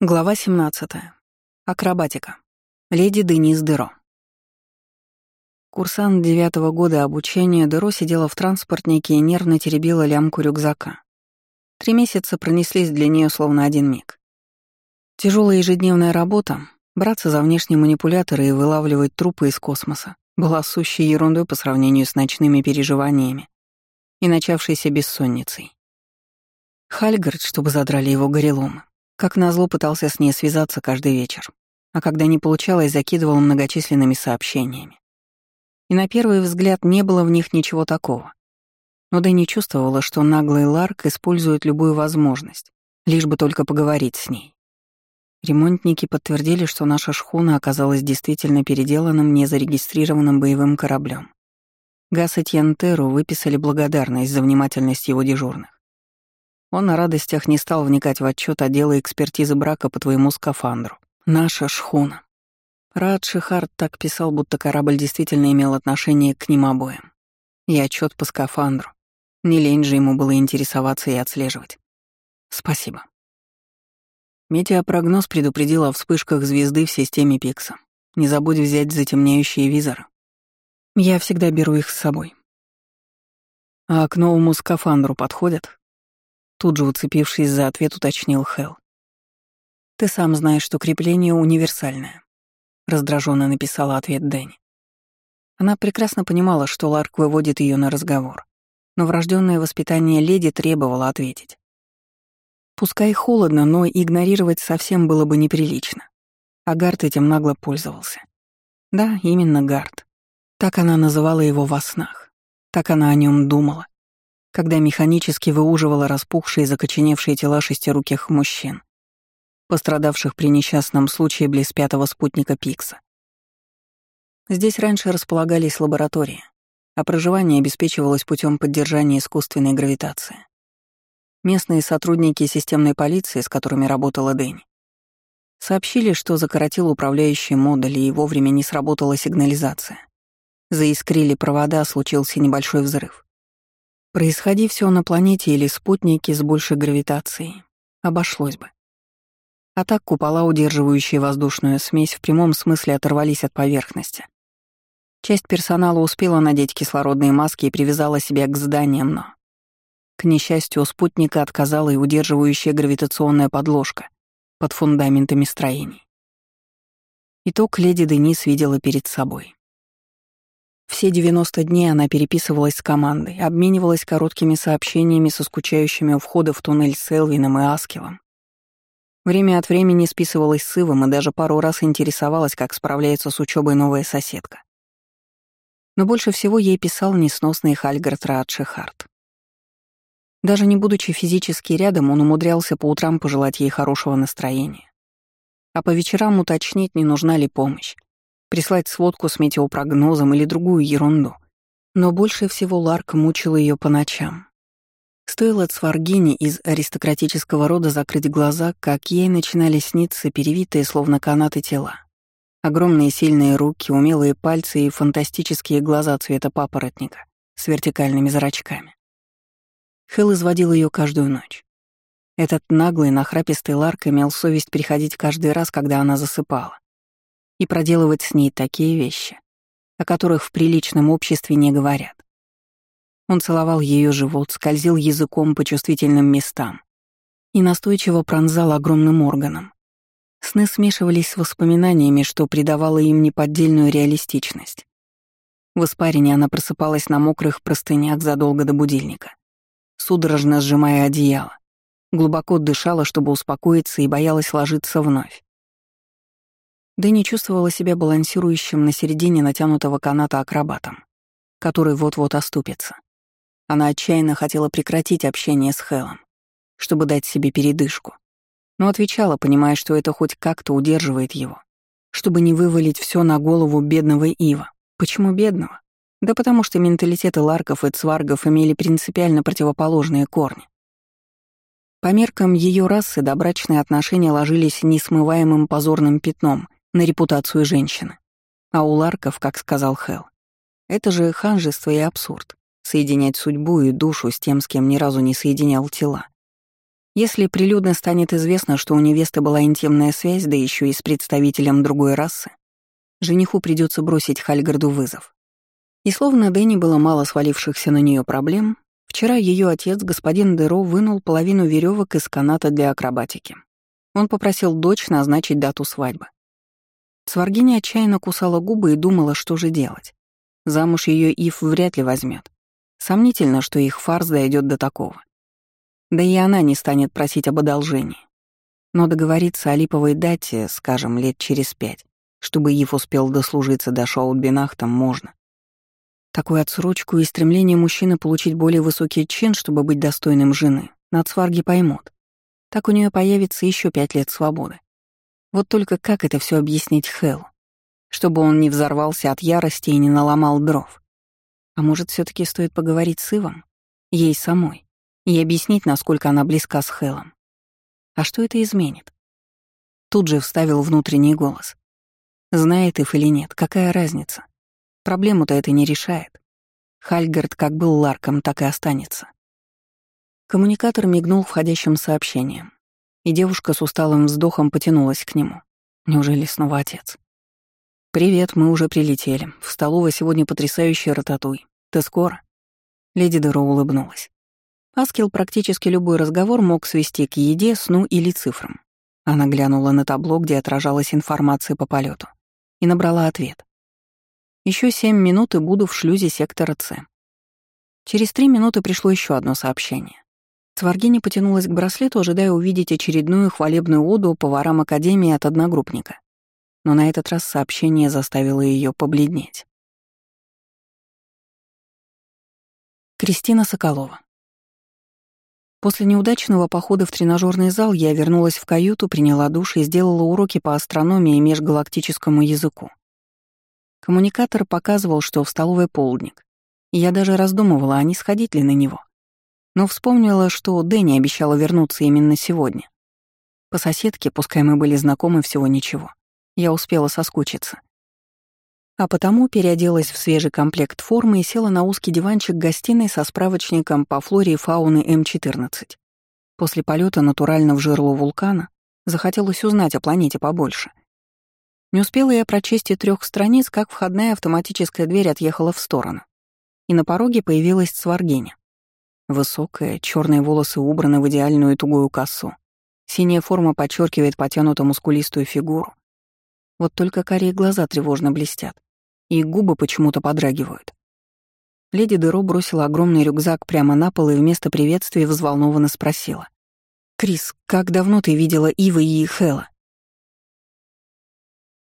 Глава 17. Акробатика. Леди Денис Деро. Курсант девятого года обучения Деро сидела в транспортнике и нервно теребила лямку рюкзака. Три месяца пронеслись для нее словно один миг. Тяжелая ежедневная работа, браться за внешние манипуляторы и вылавливать трупы из космоса, была сущей ерундой по сравнению с ночными переживаниями и начавшейся бессонницей. Хальгард, чтобы задрали его гореломы, как назло пытался с ней связаться каждый вечер, а когда не получалось, закидывал многочисленными сообщениями. И на первый взгляд не было в них ничего такого. Но Дэнни чувствовала, что наглый Ларк использует любую возможность, лишь бы только поговорить с ней. Ремонтники подтвердили, что наша шхуна оказалась действительно переделанным незарегистрированным боевым кораблем. Гас и Тьянтеру выписали благодарность за внимательность его дежурных. Он на радостях не стал вникать в отчет отдела экспертизы брака по твоему скафандру. Наша шхуна. Рад Шихард так писал, будто корабль действительно имел отношение к ним обоим. И отчет по скафандру. Не лень же ему было интересоваться и отслеживать. Спасибо. Метеопрогноз предупредил о вспышках звезды в системе Пикса. Не забудь взять затемняющие визоры. Я всегда беру их с собой. А к новому скафандру подходят? Тут же, уцепившись за ответ, уточнил Хел. «Ты сам знаешь, что крепление универсальное», — раздраженно написала ответ Дэнни. Она прекрасно понимала, что Ларк выводит ее на разговор, но врожденное воспитание леди требовало ответить. Пускай холодно, но игнорировать совсем было бы неприлично. А Гард этим нагло пользовался. Да, именно Гард. Так она называла его во снах. Так она о нем думала когда механически выуживала распухшие и закоченевшие тела шестируких мужчин, пострадавших при несчастном случае близ пятого спутника Пикса. Здесь раньше располагались лаборатории, а проживание обеспечивалось путем поддержания искусственной гравитации. Местные сотрудники системной полиции, с которыми работала Дэнни, сообщили, что закоротил управляющий модуль и вовремя не сработала сигнализация. Заискрили провода, случился небольшой взрыв. Происходи все на планете или спутнике с большей гравитацией, обошлось бы. А так купола, удерживающие воздушную смесь, в прямом смысле оторвались от поверхности. Часть персонала успела надеть кислородные маски и привязала себя к зданиям, но... К несчастью, у спутника отказала и удерживающая гравитационная подложка под фундаментами строений. Итог леди Денис видела перед собой. Все 90 дней она переписывалась с командой, обменивалась короткими сообщениями со скучающими у входа в туннель с Элвином и Аскелом. Время от времени списывалась с Ивом и даже пару раз интересовалась, как справляется с учебой новая соседка. Но больше всего ей писал несносный Хальгард Радшихард. Даже не будучи физически рядом, он умудрялся по утрам пожелать ей хорошего настроения. А по вечерам уточнить, не нужна ли помощь прислать сводку с метеопрогнозом или другую ерунду. Но больше всего Ларк мучил ее по ночам. Стоило Цваргине из аристократического рода закрыть глаза, как ей начинали сниться перевитые, словно канаты тела. Огромные сильные руки, умелые пальцы и фантастические глаза цвета папоротника с вертикальными зрачками. Хелл изводил ее каждую ночь. Этот наглый, нахрапистый Ларк имел совесть приходить каждый раз, когда она засыпала и проделывать с ней такие вещи, о которых в приличном обществе не говорят. Он целовал ее живот, скользил языком по чувствительным местам и настойчиво пронзал огромным органом. Сны смешивались с воспоминаниями, что придавало им неподдельную реалистичность. В испарине она просыпалась на мокрых простынях задолго до будильника, судорожно сжимая одеяло, глубоко дышала, чтобы успокоиться, и боялась ложиться вновь. Дэнни чувствовала себя балансирующим на середине натянутого каната акробатом, который вот-вот оступится. Она отчаянно хотела прекратить общение с Хелом, чтобы дать себе передышку, но отвечала, понимая, что это хоть как-то удерживает его, чтобы не вывалить все на голову бедного Ива. Почему бедного? Да потому что менталитеты ларков и цваргов имели принципиально противоположные корни. По меркам ее расы добрачные отношения ложились несмываемым позорным пятном на репутацию женщины. А у Ларков, как сказал Хел, это же ханжество и абсурд — соединять судьбу и душу с тем, с кем ни разу не соединял тела. Если прилюдно станет известно, что у невесты была интимная связь, да еще и с представителем другой расы, жениху придется бросить Хальгарду вызов. И словно Дэнни было мало свалившихся на нее проблем, вчера ее отец, господин Деро, вынул половину веревок из каната для акробатики. Он попросил дочь назначить дату свадьбы. Сваргиня отчаянно кусала губы и думала, что же делать. Замуж ее Ив вряд ли возьмет. Сомнительно, что их фарс дойдет до такого. Да и она не станет просить об одолжении. Но договориться о липовой дате, скажем, лет через пять, чтобы Ив успел дослужиться до Шоутбинахта, можно. Такую отсрочку и стремление мужчины получить более высокий чин, чтобы быть достойным жены, нацварги поймут. Так у нее появится еще пять лет свободы. Вот только как это все объяснить Хэлу? Чтобы он не взорвался от ярости и не наломал дров. А может, все таки стоит поговорить с Ивом? Ей самой. И объяснить, насколько она близка с Хэлом. А что это изменит? Тут же вставил внутренний голос. Знает Ив или нет, какая разница? Проблему-то это не решает. Хальгард как был Ларком, так и останется. Коммуникатор мигнул входящим сообщением, и девушка с усталым вздохом потянулась к нему. Неужели снова отец? «Привет, мы уже прилетели. В столовой сегодня потрясающий рататуй. Ты скоро?» Леди Деро улыбнулась. Аскел практически любой разговор мог свести к еде, сну или цифрам. Она глянула на табло, где отражалась информация по полету, и набрала ответ. Еще семь минут и буду в шлюзе сектора С. Через три минуты пришло еще одно сообщение. Цваргиня потянулась к браслету, ожидая увидеть очередную хвалебную оду поварам Академии от одногруппника но на этот раз сообщение заставило ее побледнеть. Кристина Соколова. После неудачного похода в тренажерный зал я вернулась в каюту, приняла душ и сделала уроки по астрономии и межгалактическому языку. Коммуникатор показывал, что в столовой полдник. Я даже раздумывала, а не сходить ли на него. Но вспомнила, что Дэнни обещала вернуться именно сегодня. По соседке, пускай мы были знакомы всего ничего, я успела соскучиться. А потому переоделась в свежий комплект формы и села на узкий диванчик гостиной со справочником по флоре и фауны М14. После полета натурально в жерло вулкана захотелось узнать о планете побольше. Не успела я прочесть и трех страниц, как входная автоматическая дверь отъехала в сторону. И на пороге появилась Сваргиня. Высокая, черные волосы убраны в идеальную тугую косу. Синяя форма подчеркивает потянутую мускулистую фигуру. Вот только карие глаза тревожно блестят, и губы почему-то подрагивают. Леди Деро бросила огромный рюкзак прямо на пол и вместо приветствия взволнованно спросила. «Крис, как давно ты видела Ивы и Хэла?»